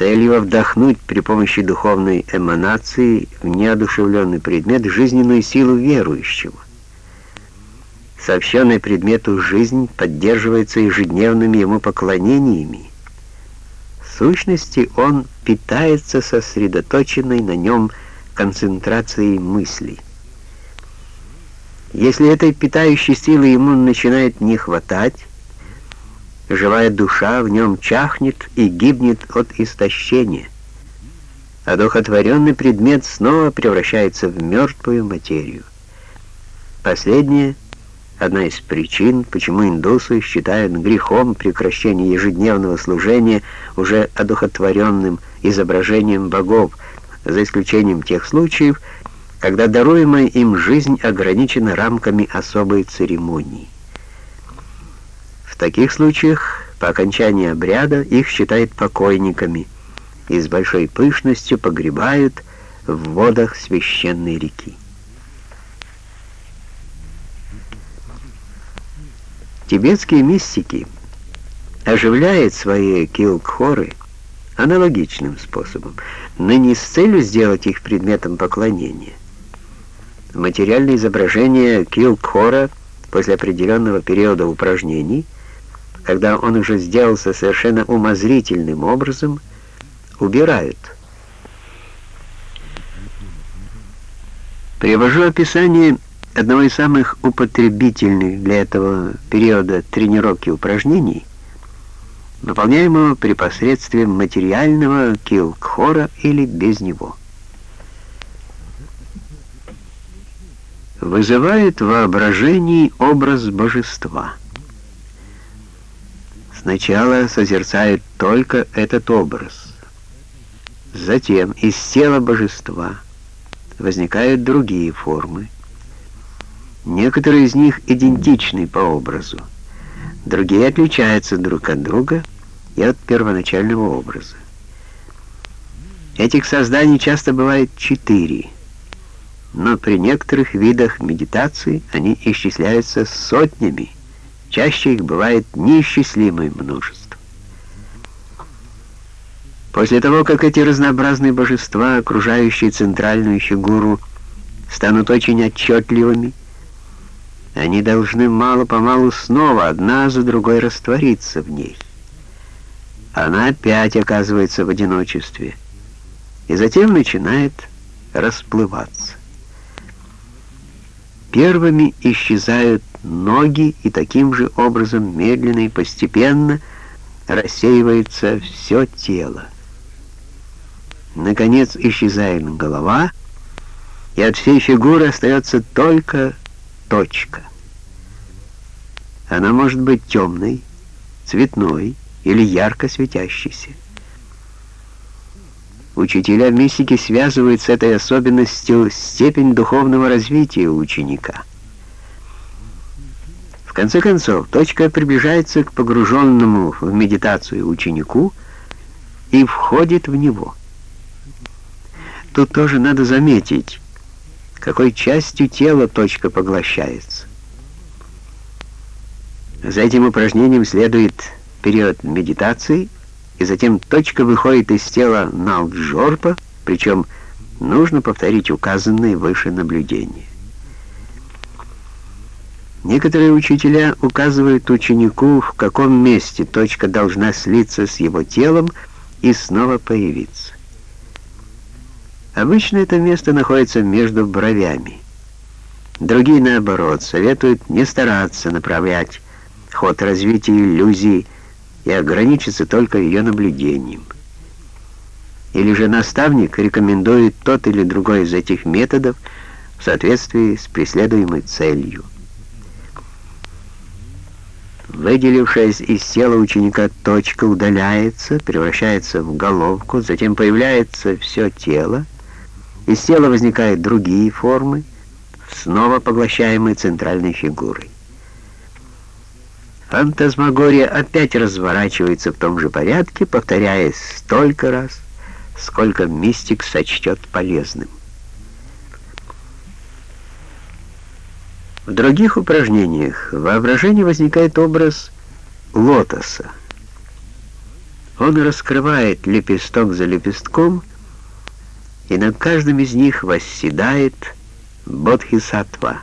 целью вдохнуть при помощи духовной эманации в неодушевленный предмет жизненную силу верующего. Сообщенный предмету жизнь поддерживается ежедневными ему поклонениями. В сущности, он питается сосредоточенной на нем концентрацией мыслей. Если этой питающей силы ему начинает не хватать, живая душа в нем чахнет и гибнет от истощения, а духотворенный предмет снова превращается в мертвую материю. Последнее — одна из причин, почему индусы считают грехом прекращение ежедневного служения уже одухотворенным изображением богов, за исключением тех случаев, когда даруемая им жизнь ограничена рамками особой церемонии таких случаях по окончании обряда их считают покойниками и с большой пышностью погребают в водах священной реки. Тибетские мистики оживляют свои килкхоры аналогичным способом, но не с целью сделать их предметом поклонения. Материальное изображение килкхора после определенного периода упражнений – когда он уже сделался совершенно умозрительным образом, убирают. Привожу описание одного из самых употребительных для этого периода тренировки упражнений, выполняемого при посредстве материального килкхора или без него. Вызывает воображение образ божества – Сначала созерцают только этот образ. Затем из тела божества возникают другие формы. Некоторые из них идентичны по образу, другие отличаются друг от друга и от первоначального образа. Этих созданий часто бывает четыре, но при некоторых видах медитации они исчисляются сотнями, Чаще их бывает неисчислимое множество. После того, как эти разнообразные божества, окружающие центральную фигуру, станут очень отчетливыми, они должны мало-помалу снова одна за другой раствориться в ней. Она опять оказывается в одиночестве и затем начинает расплываться. Первыми исчезают ноги, и таким же образом медленно и постепенно рассеивается все тело. Наконец исчезает голова, и от всей фигуры остается только точка. Она может быть темной, цветной или ярко светящейся. Учителя мистики связывают с этой особенностью степень духовного развития ученика. В конце концов, точка приближается к погруженному в медитацию ученику и входит в него. Тут тоже надо заметить, какой частью тела точка поглощается. За этим упражнением следует период медитации – и затем точка выходит из тела Налджорпа, причем нужно повторить указанные выше наблюдения. Некоторые учителя указывают ученику, в каком месте точка должна слиться с его телом и снова появиться. Обычно это место находится между бровями. Другие, наоборот, советуют не стараться направлять ход развития иллюзии и ограничиться только ее наблюдением. Или же наставник рекомендует тот или другой из этих методов в соответствии с преследуемой целью. Выделившаяся из тела ученика точка удаляется, превращается в головку, затем появляется все тело, из тела возникают другие формы, снова поглощаемые центральной фигурой. Фантазмагория опять разворачивается в том же порядке, повторяясь столько раз, сколько мистик сочтет полезным. В других упражнениях в воображении возникает образ лотоса. Он раскрывает лепесток за лепестком, и над каждым из них восседает Бодхисаттва.